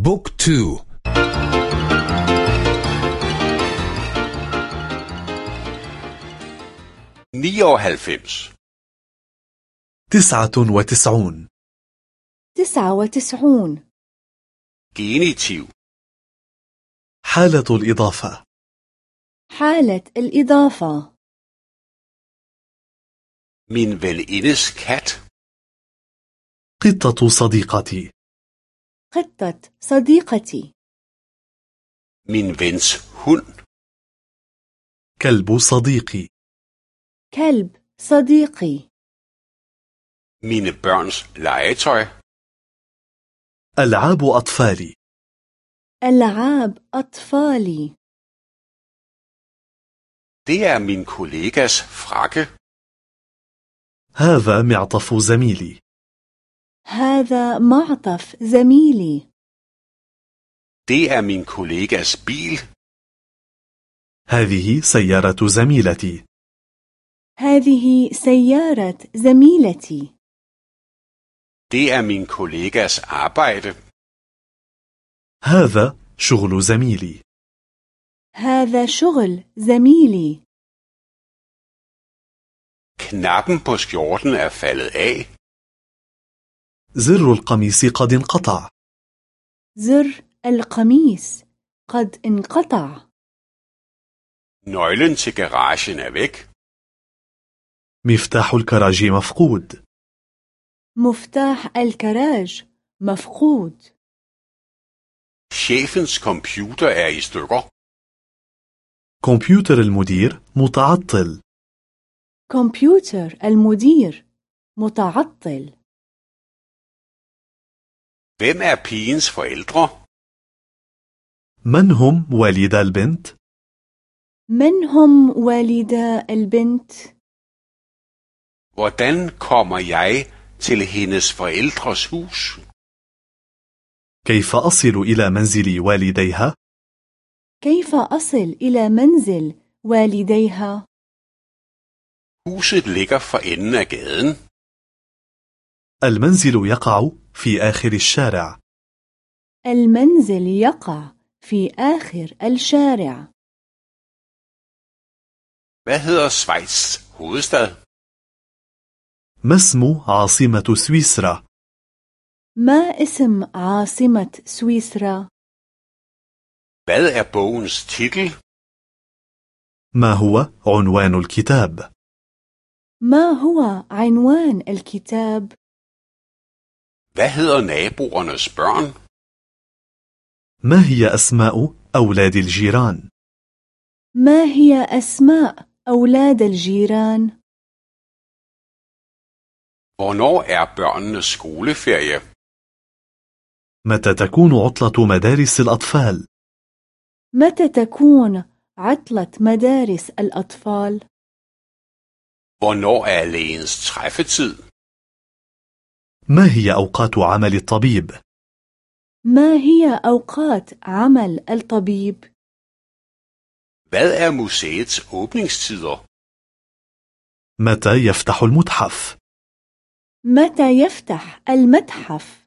بوك تو. nioghalvfems تسعة وتسعون. تسعة وتسعون. genitiv حالة الإضافة. حالة الإضافة. min venindes kat قطة صديقتي. قطة صديقتي. min vens hund كلب صديقي. كلب صديقي. mine børns legetøj ألعاب أطفالي. ألعاب أطفالي. Det er min kollegas frakke. هذا معطف زميلي. هذا معطف زميلي det er min kollegas bil هذه سيارة زميلتي هذه سيارة زميلتي det er min kollegas arbejde هذا شغل زميلي هذا شغل زميلي knappen på skjorten er faldet af زر القميص قد انقطع. زر القميص قد انقطع. Nøglen til garagen er væk. مفتاح الكراج مفقود. مفتاح الكراج مفقود. Chefens computer er i stykker. كمبيوتر المدير متعطل. كمبيوتر المدير متعطل. Hvem er pigens forældre من هم والدا البنت؟ من هم والدا البنت hvordan kommer jeg til hendes forældres hus كيف أصل إلى منزل والديها؟ كيف أصل إلى منزل والديها huset ligger for enden af gaden المنزل يقع في آخر الشارع المنزل يقع في آخر الشارع hvad hedder Schweiz hovedstad ما اسم عاصمة سويسرا؟ ما اسم عاصمة سويسرا؟ hvad er bogens titel ما هو عنوان الكتاب؟ ما هو عنوان الكتاب؟ Hvad hedder naboernes børn ما هي أسماء أولاد الجيران؟ ما هي أسماء أولاد الجيران؟ hvornår er børnenes skoleferie متى تكون عطلة مدارس الأطفال؟ متى تكون عطلة مدارس الأطفال؟ hvornår er lægens træffetid ما هي أوقات عمل الطبيب؟ ما هي أوقات عمل الطبيب؟ hvad er museets åbningstider متى يفتح المتحف؟ متى يفتح المتحف؟